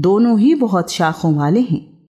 दोनों ही बहुत शाखों वाले हैं।